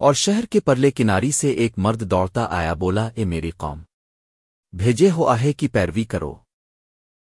اور شہر کے پرلے کناری سے ایک مرد دوڑتا آیا بولا، اے میری قوم، بھیجے ہو آہے کی پیروی کرو۔